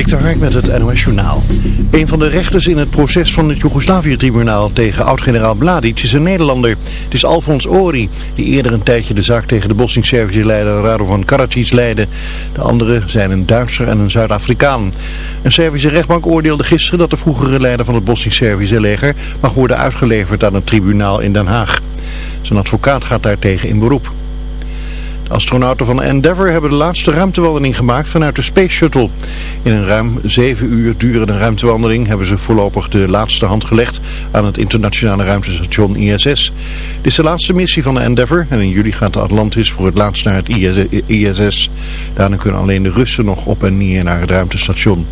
Dik Hark met het NOS Journaal. Een van de rechters in het proces van het Joegoslavië-tribunaal tegen oud-generaal Mladic is een Nederlander. Het is Alfons Ori, die eerder een tijdje de zaak tegen de Bosnisch-Servische leider Radovan Karadzic leidde. De anderen zijn een Duitser en een Zuid-Afrikaan. Een Servische rechtbank oordeelde gisteren dat de vroegere leider van het Bosnisch-Servische leger mag worden uitgeleverd aan het tribunaal in Den Haag. Zijn advocaat gaat daartegen in beroep. Astronauten van Endeavour hebben de laatste ruimtewandeling gemaakt vanuit de Space Shuttle. In een ruim zeven uur durende ruimtewandeling hebben ze voorlopig de laatste hand gelegd aan het internationale ruimtestation ISS. Dit is de laatste missie van de Endeavour en in juli gaat de Atlantis voor het laatst naar het ISS. Daarna kunnen alleen de Russen nog op en neer naar het ruimtestation.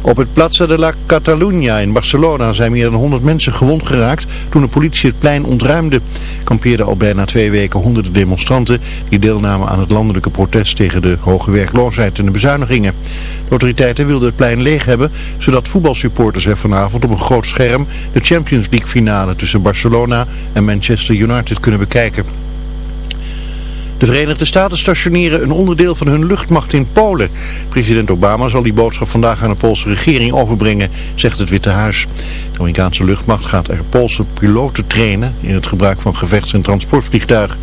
Op het Plaza de la Catalunya in Barcelona zijn meer dan 100 mensen gewond geraakt toen de politie het plein ontruimde. Kampeerden al bijna twee weken honderden demonstranten die deelnamen aan het landelijke protest tegen de hoge werkloosheid en de bezuinigingen. De autoriteiten wilden het plein leeg hebben zodat voetbalsupporters er vanavond op een groot scherm de Champions League finale tussen Barcelona en Manchester United kunnen bekijken. De Verenigde Staten stationeren een onderdeel van hun luchtmacht in Polen. President Obama zal die boodschap vandaag aan de Poolse regering overbrengen, zegt het Witte Huis. De Amerikaanse luchtmacht gaat er Poolse piloten trainen in het gebruik van gevechts- en transportvliegtuigen.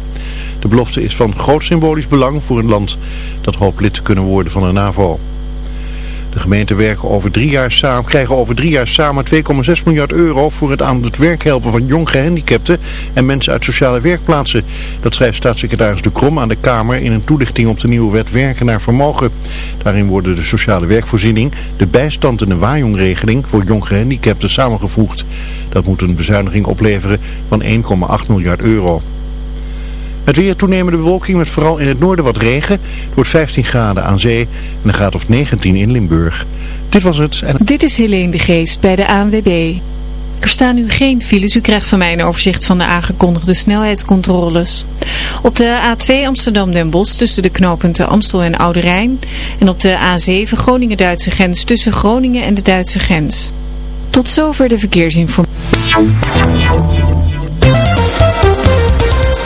De belofte is van groot symbolisch belang voor een land dat hoopt lid te kunnen worden van de NAVO. De gemeenten werken over drie jaar samen, krijgen over drie jaar samen 2,6 miljard euro voor het aan het werk helpen van jong gehandicapten en mensen uit sociale werkplaatsen. Dat schrijft staatssecretaris De Krom aan de Kamer in een toelichting op de nieuwe wet werken naar vermogen. Daarin worden de sociale werkvoorziening, de bijstand en de waaijongregeling voor jong gehandicapten samengevoegd. Dat moet een bezuiniging opleveren van 1,8 miljard euro. Het weer toenemende bewolking met vooral in het noorden wat regen. Het wordt 15 graden aan zee en een graad of 19 in Limburg. Dit was het. En... Dit is Helene de Geest bij de ANWB. Er staan nu geen files. U krijgt van mij een overzicht van de aangekondigde snelheidscontroles. Op de A2 Amsterdam-Den Bosch tussen de knooppunten Amstel en Oude Rijn. En op de A7 Groningen-Duitse grens tussen Groningen en de Duitse grens. Tot zover de verkeersinformatie.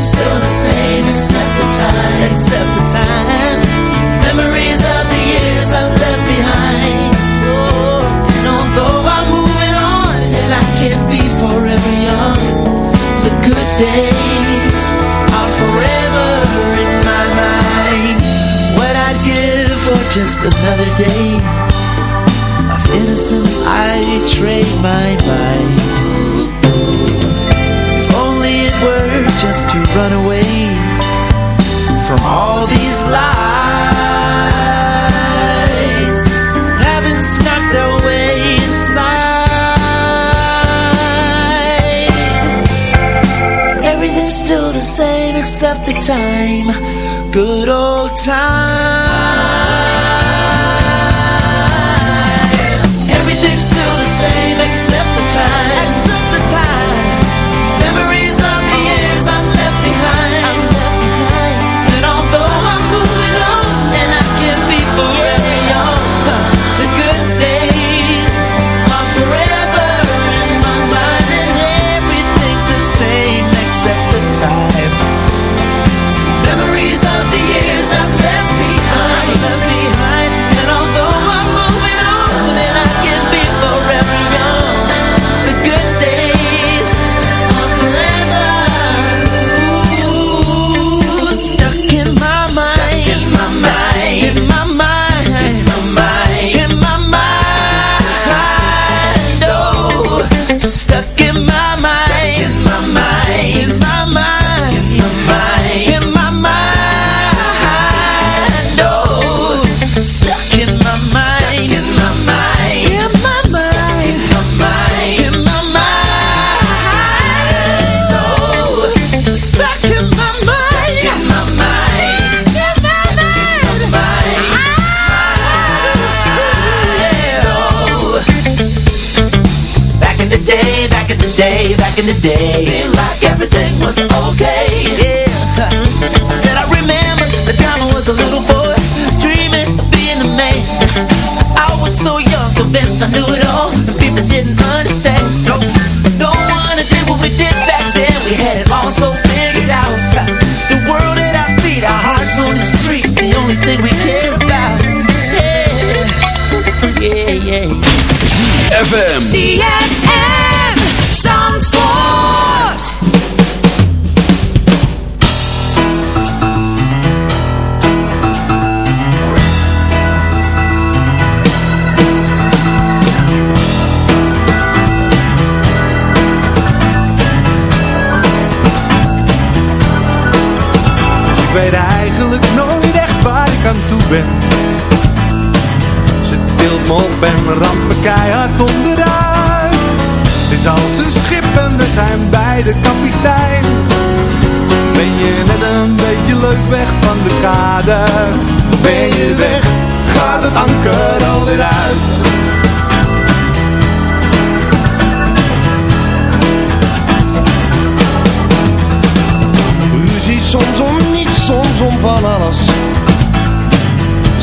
Still the same except the time, the day. Seemed like everything was okay. Yeah. I said I remember the time I was a little boy Dreaming of being a man. I was so young, convinced I knew it all. And people didn't understand. No, no one did what we did back then. We had it all so figured out. The world at our feet, our hearts on the street The only thing we cared about. Yeah, yeah, yeah. FM. ZFM ben. Ze tilt me op en ramt me keihard onderuit. Het is als een schip en we zijn beide kapitein. Ben je net een beetje leuk weg van de kade? Ben je weg, gaat het anker alweer uit. soms om niets, soms om van alles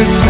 the.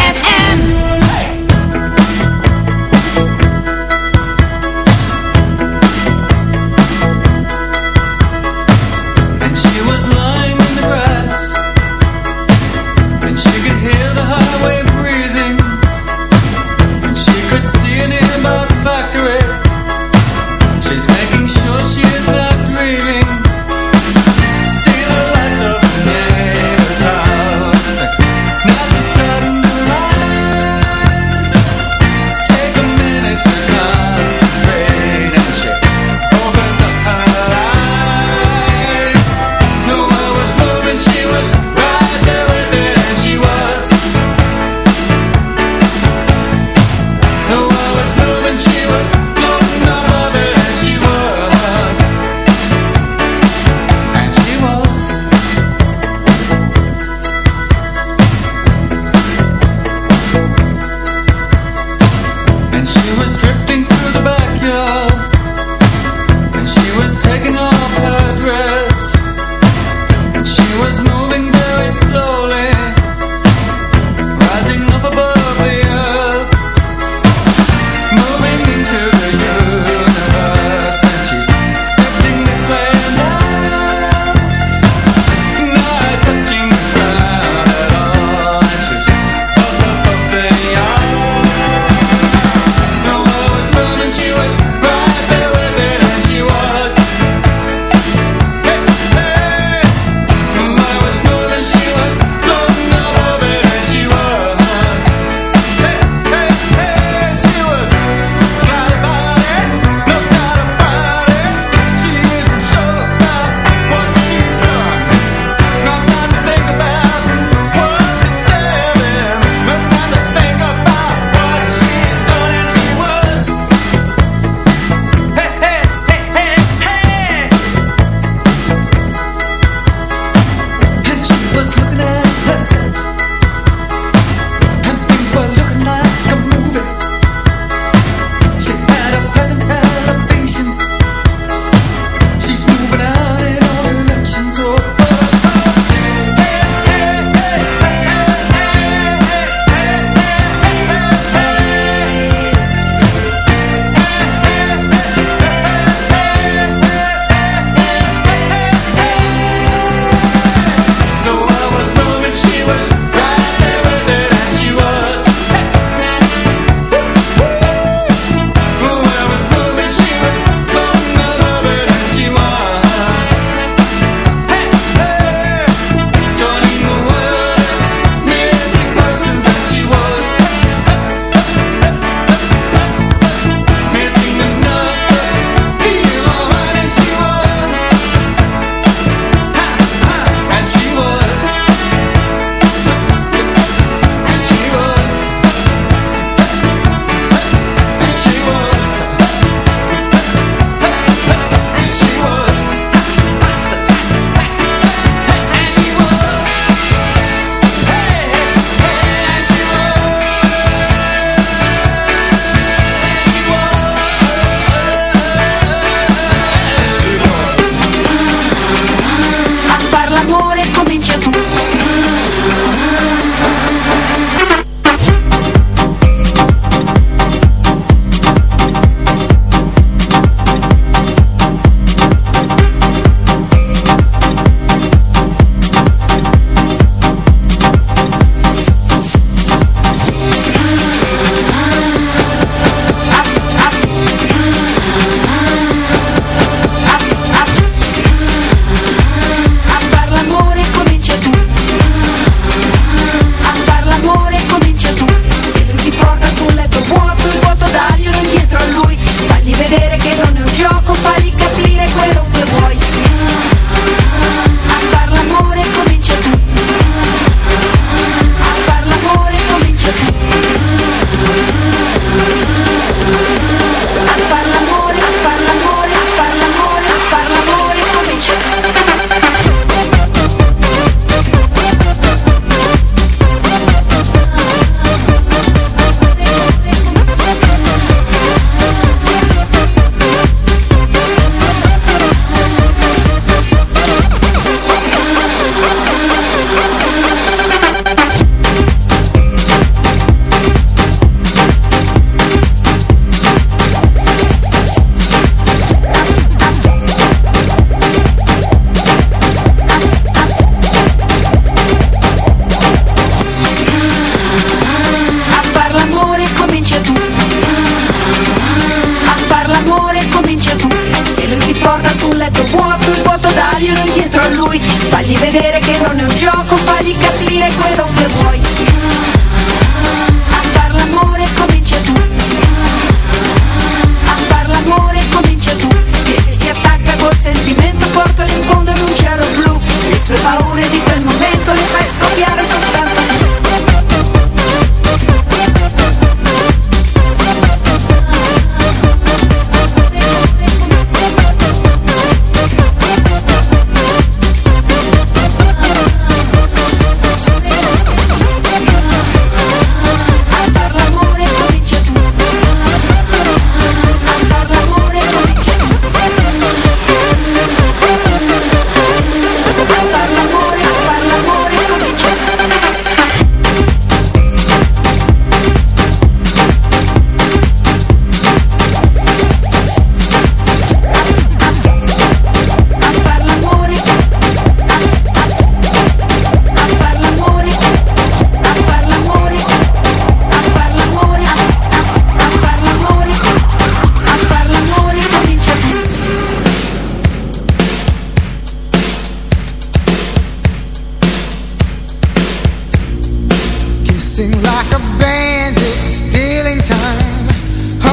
Sing like a bandit, stealing time.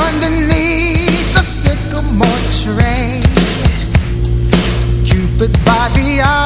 Underneath the sycamore tree Cupid by the eye.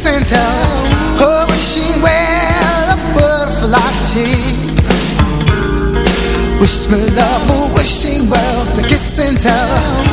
center Oh, her she a butterfly teeth Wish me love, oh, wishing well, the kiss tell.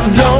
love. Don't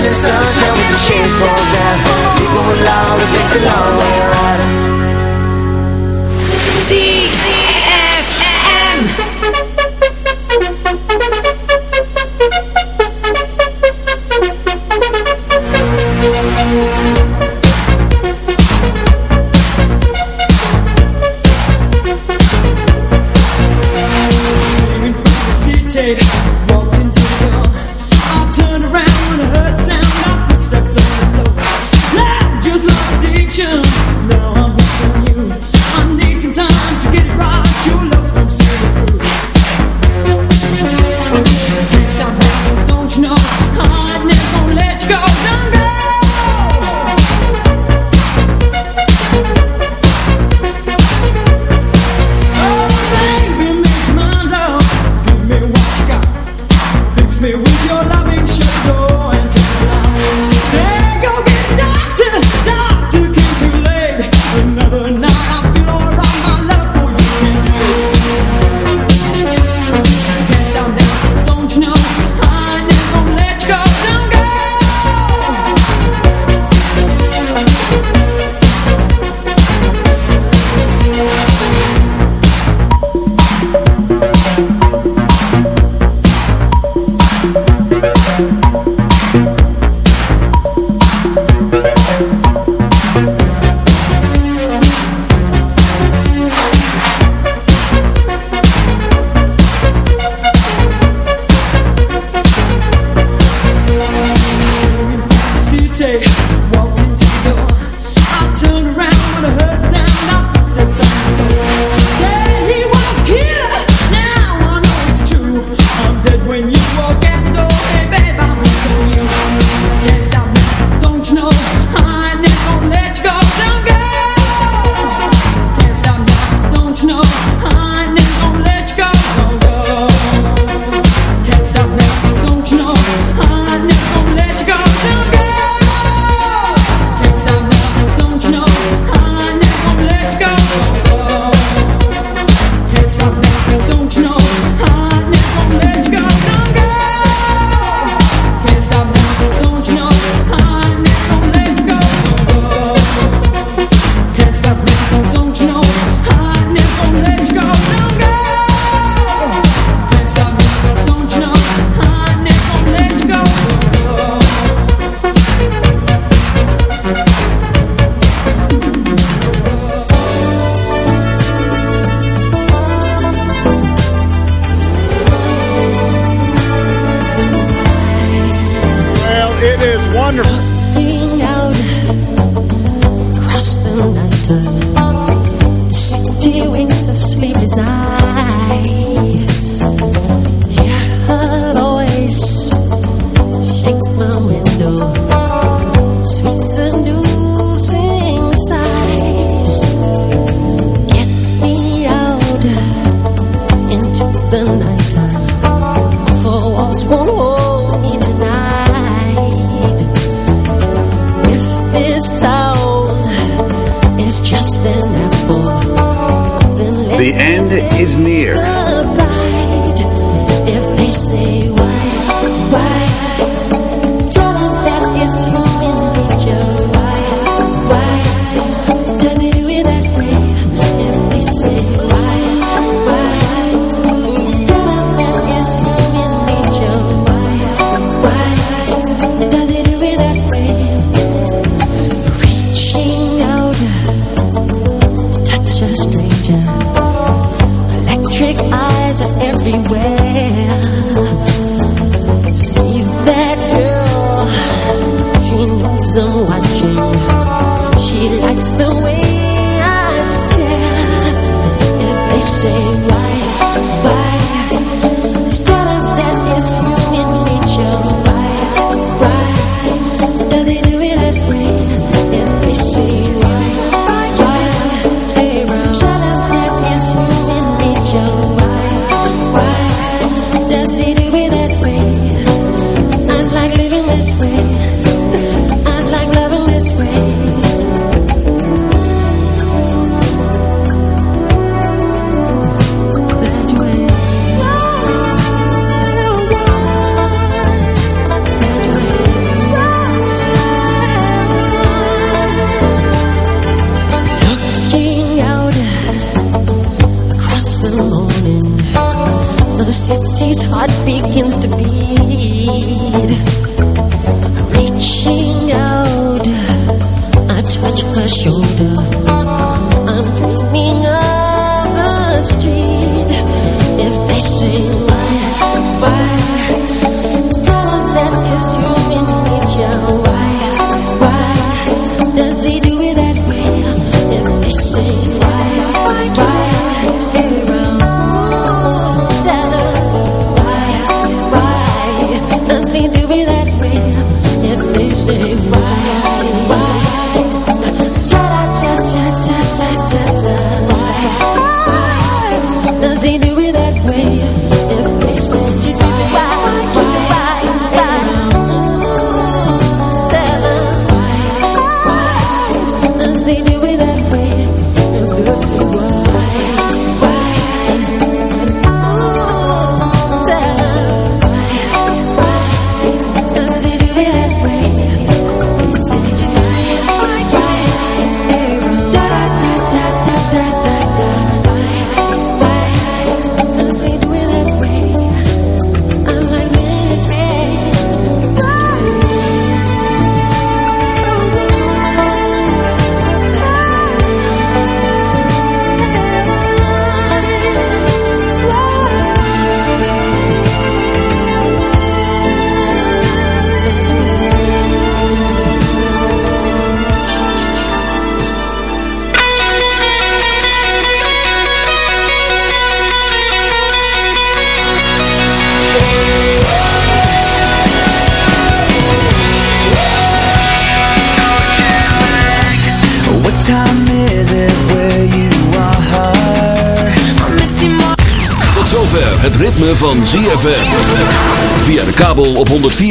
living in sunshine with the shades rolled down. People will always take the long take here.